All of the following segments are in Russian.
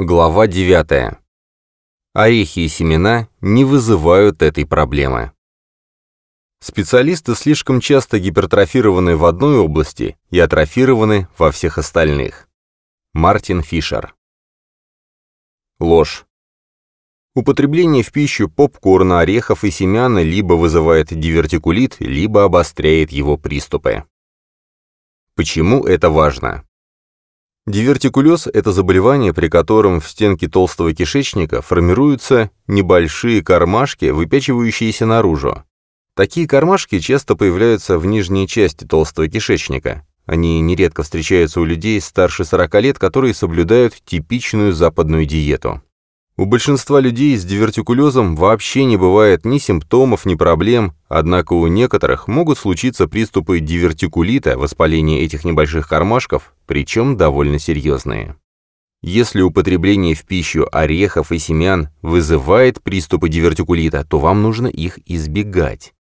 Глава 9. Орехи и семена не вызывают этой проблемы. Специалисты слишком часто гипертрофированы в одной области и атрофированы во всех остальных. Мартин Фишер. Ложь. Употребление в пищу попкорна, орехов и семян либо вызывает дивертикулит, либо обостряет его приступы. Почему это важно? Дивертикулез – это заболевание, при котором в стенке толстого кишечника формируются небольшие кармашки, выпячивающиеся наружу. Такие кармашки часто появляются в нижней части толстого кишечника. Они нередко встречаются у людей старше 40 лет, которые соблюдают типичную западную диету. У большинства людей с дивертикулезом вообще не бывает ни симптомов, ни проблем, однако у некоторых могут случиться приступы дивертикулита, воспаления этих небольших кармашков, причем довольно серьезные. Если употребление в пищу орехов и семян вызывает приступы дивертикулита, то вам нужно их избегать.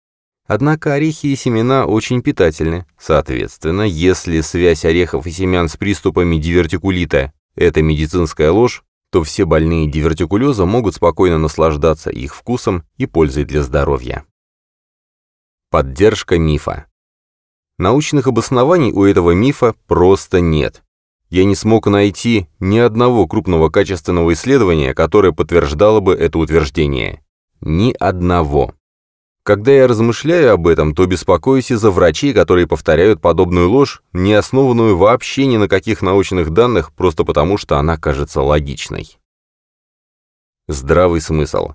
Однако орехи и семена очень питательны. Соответственно, если связь орехов и семян с приступами дивертикулита – это медицинская ложь, то все больные дивертикулезом могут спокойно наслаждаться их вкусом и пользой для здоровья. Поддержка мифа. Научных обоснований у этого мифа просто нет. Я не смог найти ни одного крупного качественного исследования, которое подтверждало бы это утверждение. Ни одного. Когда я размышляю об этом, то беспокоюсь из-за врачей, которые повторяют подобную ложь, не основанную вообще ни на каких научных данных, просто потому что она кажется логичной. Здравый смысл.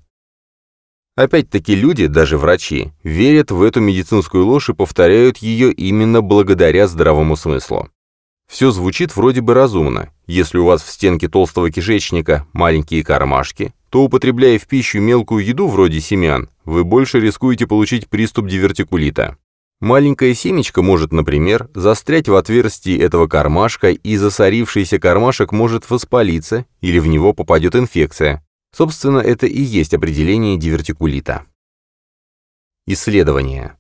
Опять-таки люди, даже врачи, верят в эту медицинскую ложь и повторяют ее именно благодаря здравому смыслу. Все звучит вроде бы разумно. Если у вас в стенке толстого кишечника маленькие кармашки, то, употребляя в пищу мелкую еду вроде семян, вы больше рискуете получить приступ дивертикулита. Маленькая семечко может, например, застрять в отверстии этого кармашка, и засорившийся кармашек может воспалиться, или в него попадет инфекция. Собственно, это и есть определение дивертикулита. Исследование.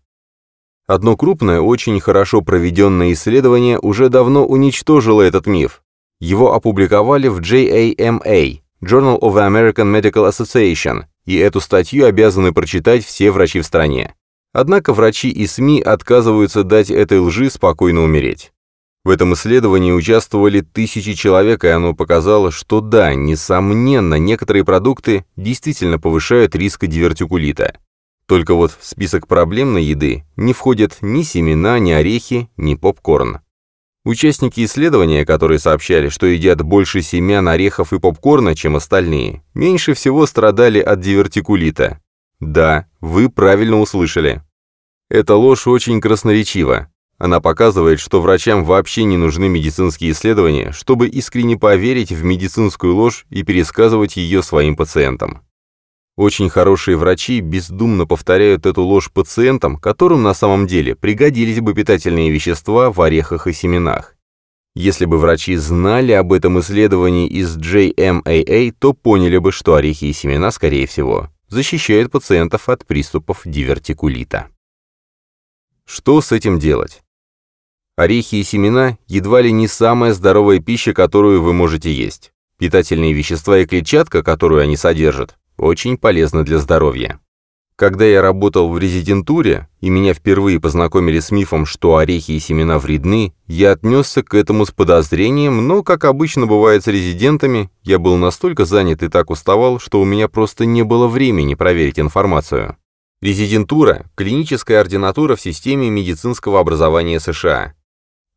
Одно крупное, очень хорошо проведенное исследование уже давно уничтожило этот миф. Его опубликовали в JAMA, Journal of the American Medical Association, и эту статью обязаны прочитать все врачи в стране. Однако врачи и СМИ отказываются дать этой лжи спокойно умереть. В этом исследовании участвовали тысячи человек, и оно показало, что да, несомненно, некоторые продукты действительно повышают риск дивертикулита. Только вот в список проблемной еды не входят ни семена, ни орехи, ни попкорн. Участники исследования, которые сообщали, что едят больше семян, орехов и попкорна, чем остальные, меньше всего страдали от дивертикулита. Да, вы правильно услышали. Эта ложь очень красноречива. Она показывает, что врачам вообще не нужны медицинские исследования, чтобы искренне поверить в медицинскую ложь и пересказывать ее своим пациентам. Очень хорошие врачи бездумно повторяют эту ложь пациентам, которым на самом деле пригодились бы питательные вещества в орехах и семенах. Если бы врачи знали об этом исследовании из JMAA, то поняли бы, что орехи и семена, скорее всего, защищают пациентов от приступов дивертикулита. Что с этим делать? Орехи и семена едва ли не самая здоровая пища, которую вы можете есть. Питательные вещества и клетчатка, которую они содержат, очень полезно для здоровья. Когда я работал в резидентуре, и меня впервые познакомили с мифом, что орехи и семена вредны, я отнесся к этому с подозрением, но, как обычно бывает с резидентами, я был настолько занят и так уставал, что у меня просто не было времени проверить информацию. Резидентура – клиническая ординатура в системе медицинского образования США.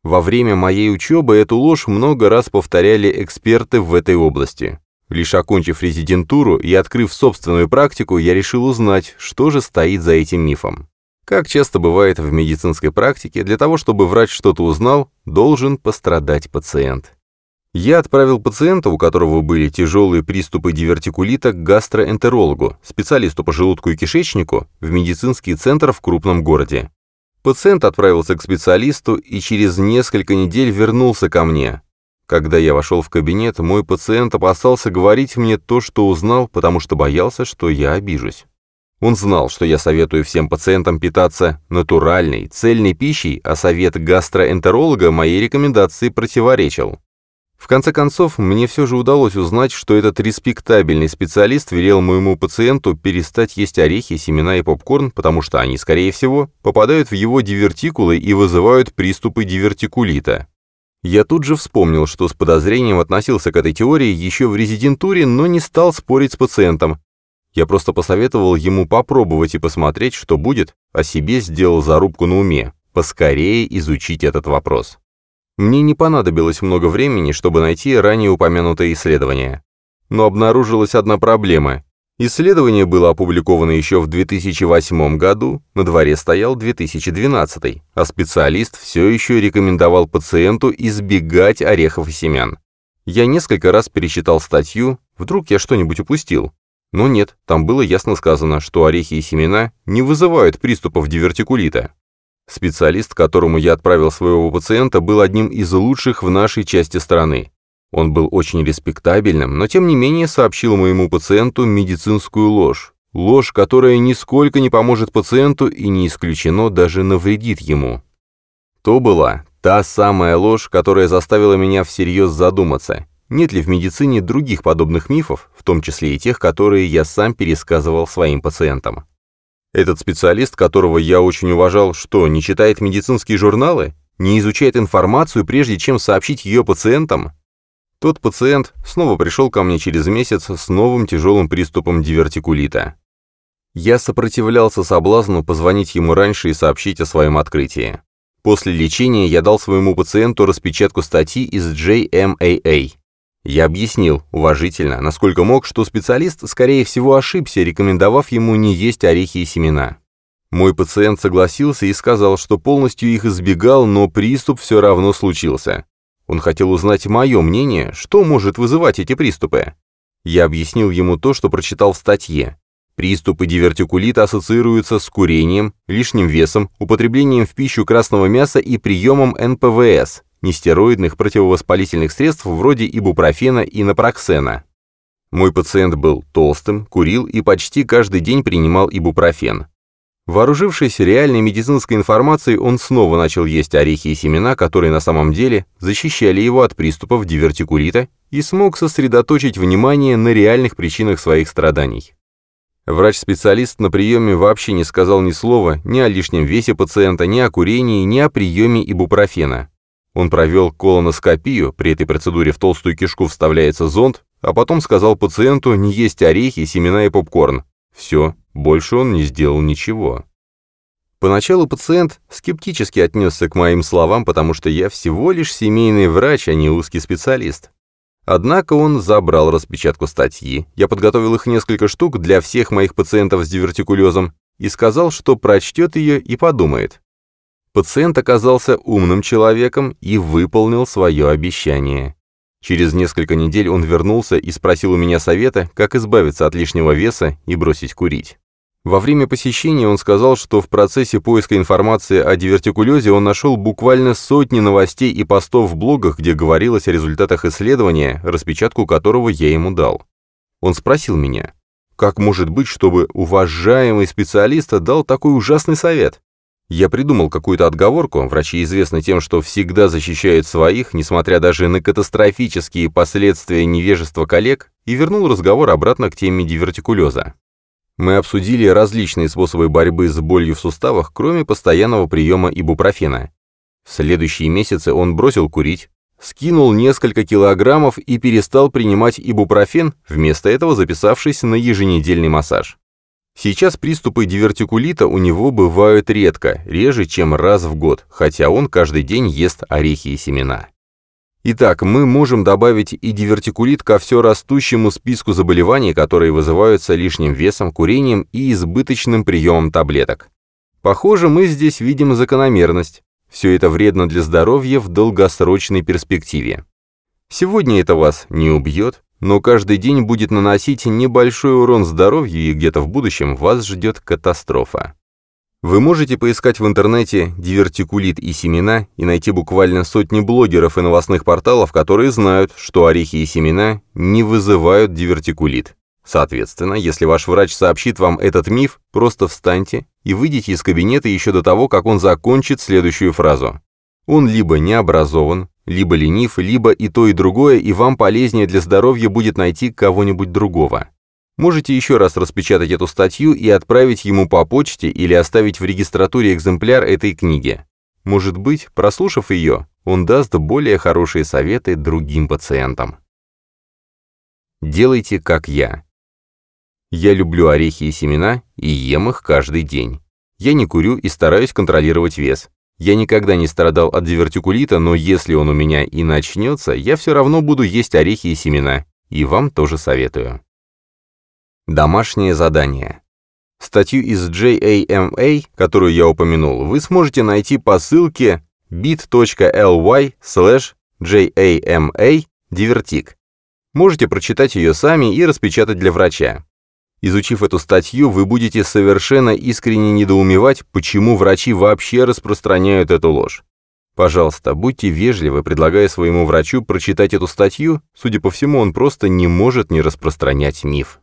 Во время моей учебы эту ложь много раз повторяли эксперты в этой области. Лишь окончив резидентуру и открыв собственную практику, я решил узнать, что же стоит за этим мифом. Как часто бывает в медицинской практике, для того, чтобы врач что-то узнал, должен пострадать пациент. Я отправил пациента, у которого были тяжелые приступы дивертикулита, к гастроэнтерологу, специалисту по желудку и кишечнику, в медицинский центр в крупном городе. Пациент отправился к специалисту и через несколько недель вернулся ко мне, когда я вошел в кабинет, мой пациент опасался говорить мне то, что узнал, потому что боялся, что я обижусь. Он знал, что я советую всем пациентам питаться натуральной, цельной пищей, а совет гастроэнтеролога моей рекомендации противоречил. В конце концов, мне все же удалось узнать, что этот респектабельный специалист велел моему пациенту перестать есть орехи, семена и попкорн, потому что они, скорее всего, попадают в его дивертикулы и вызывают приступы дивертикулита. Я тут же вспомнил, что с подозрением относился к этой теории еще в резидентуре, но не стал спорить с пациентом. Я просто посоветовал ему попробовать и посмотреть, что будет, а себе сделал зарубку на уме, поскорее изучить этот вопрос. Мне не понадобилось много времени, чтобы найти ранее упомянутое исследование. Но обнаружилась одна проблема. Исследование было опубликовано еще в 2008 году, на дворе стоял 2012, а специалист все еще рекомендовал пациенту избегать орехов и семян. Я несколько раз перечитал статью, вдруг я что-нибудь упустил. Но нет, там было ясно сказано, что орехи и семена не вызывают приступов дивертикулита. Специалист, которому я отправил своего пациента, был одним из лучших в нашей части страны. Он был очень респектабельным, но тем не менее сообщил моему пациенту медицинскую ложь. Ложь, которая нисколько не поможет пациенту и не исключено даже навредит ему. То была та самая ложь, которая заставила меня всерьез задуматься, нет ли в медицине других подобных мифов, в том числе и тех, которые я сам пересказывал своим пациентам. Этот специалист, которого я очень уважал, что, не читает медицинские журналы? Не изучает информацию, прежде чем сообщить ее пациентам? Тот пациент снова пришел ко мне через месяц с новым тяжелым приступом дивертикулита. Я сопротивлялся соблазну позвонить ему раньше и сообщить о своем открытии. После лечения я дал своему пациенту распечатку статьи из JMAA. Я объяснил, уважительно, насколько мог, что специалист, скорее всего, ошибся, рекомендовав ему не есть орехи и семена. Мой пациент согласился и сказал, что полностью их избегал, но приступ все равно случился. Он хотел узнать мое мнение, что может вызывать эти приступы. Я объяснил ему то, что прочитал в статье. Приступы дивертикулита ассоциируются с курением, лишним весом, употреблением в пищу красного мяса и приемом НПВС, нестероидных противовоспалительных средств вроде ибупрофена и напроксена. Мой пациент был толстым, курил и почти каждый день принимал ибупрофен. Вооружившись реальной медицинской информацией, он снова начал есть орехи и семена, которые на самом деле защищали его от приступов дивертикулита и смог сосредоточить внимание на реальных причинах своих страданий. Врач-специалист на приеме вообще не сказал ни слова ни о лишнем весе пациента, ни о курении, ни о приеме ибупрофена. Он провел колоноскопию, при этой процедуре в толстую кишку вставляется зонд, а потом сказал пациенту не есть орехи, семена и попкорн. Все, больше он не сделал ничего. Поначалу пациент скептически отнесся к моим словам, потому что я всего лишь семейный врач, а не узкий специалист. Однако он забрал распечатку статьи, я подготовил их несколько штук для всех моих пациентов с дивертикулезом и сказал, что прочтет ее и подумает. Пациент оказался умным человеком и выполнил свое обещание. Через несколько недель он вернулся и спросил у меня совета, как избавиться от лишнего веса и бросить курить. Во время посещения он сказал, что в процессе поиска информации о дивертикулезе он нашел буквально сотни новостей и постов в блогах, где говорилось о результатах исследования, распечатку которого я ему дал. Он спросил меня, как может быть, чтобы уважаемый специалист дал такой ужасный совет? Я придумал какую-то отговорку, врачи известны тем, что всегда защищают своих, несмотря даже на катастрофические последствия невежества коллег, и вернул разговор обратно к теме дивертикулеза. Мы обсудили различные способы борьбы с болью в суставах, кроме постоянного приема ибупрофена. В следующие месяцы он бросил курить, скинул несколько килограммов и перестал принимать ибупрофен, вместо этого записавшись на еженедельный массаж. Сейчас приступы дивертикулита у него бывают редко, реже, чем раз в год, хотя он каждый день ест орехи и семена. Итак, мы можем добавить и дивертикулит ко все растущему списку заболеваний, которые вызываются лишним весом, курением и избыточным приемом таблеток. Похоже, мы здесь видим закономерность. Все это вредно для здоровья в долгосрочной перспективе. Сегодня это вас не убьет, но каждый день будет наносить небольшой урон здоровью, и где-то в будущем вас ждет катастрофа. Вы можете поискать в интернете дивертикулит и семена и найти буквально сотни блогеров и новостных порталов, которые знают, что орехи и семена не вызывают дивертикулит. Соответственно, если ваш врач сообщит вам этот миф, просто встаньте и выйдите из кабинета еще до того, как он закончит следующую фразу. Он либо не образован, либо ленив, либо и то, и другое, и вам полезнее для здоровья будет найти кого-нибудь другого. Можете еще раз распечатать эту статью и отправить ему по почте или оставить в регистратуре экземпляр этой книги. Может быть, прослушав ее, он даст более хорошие советы другим пациентам. Делайте, как я. Я люблю орехи и семена и ем их каждый день. Я не курю и стараюсь контролировать вес. Я никогда не страдал от дивертикулита, но если он у меня и начнется, я все равно буду есть орехи и семена. И вам тоже советую. Домашнее задание. Статью из JAMA, которую я упомянул, вы сможете найти по ссылке bit.ly slash JAMA. Можете прочитать ее сами и распечатать для врача. Изучив эту статью, вы будете совершенно искренне недоумевать, почему врачи вообще распространяют эту ложь. Пожалуйста, будьте вежливы, предлагая своему врачу прочитать эту статью, судя по всему, он просто не может не распространять миф.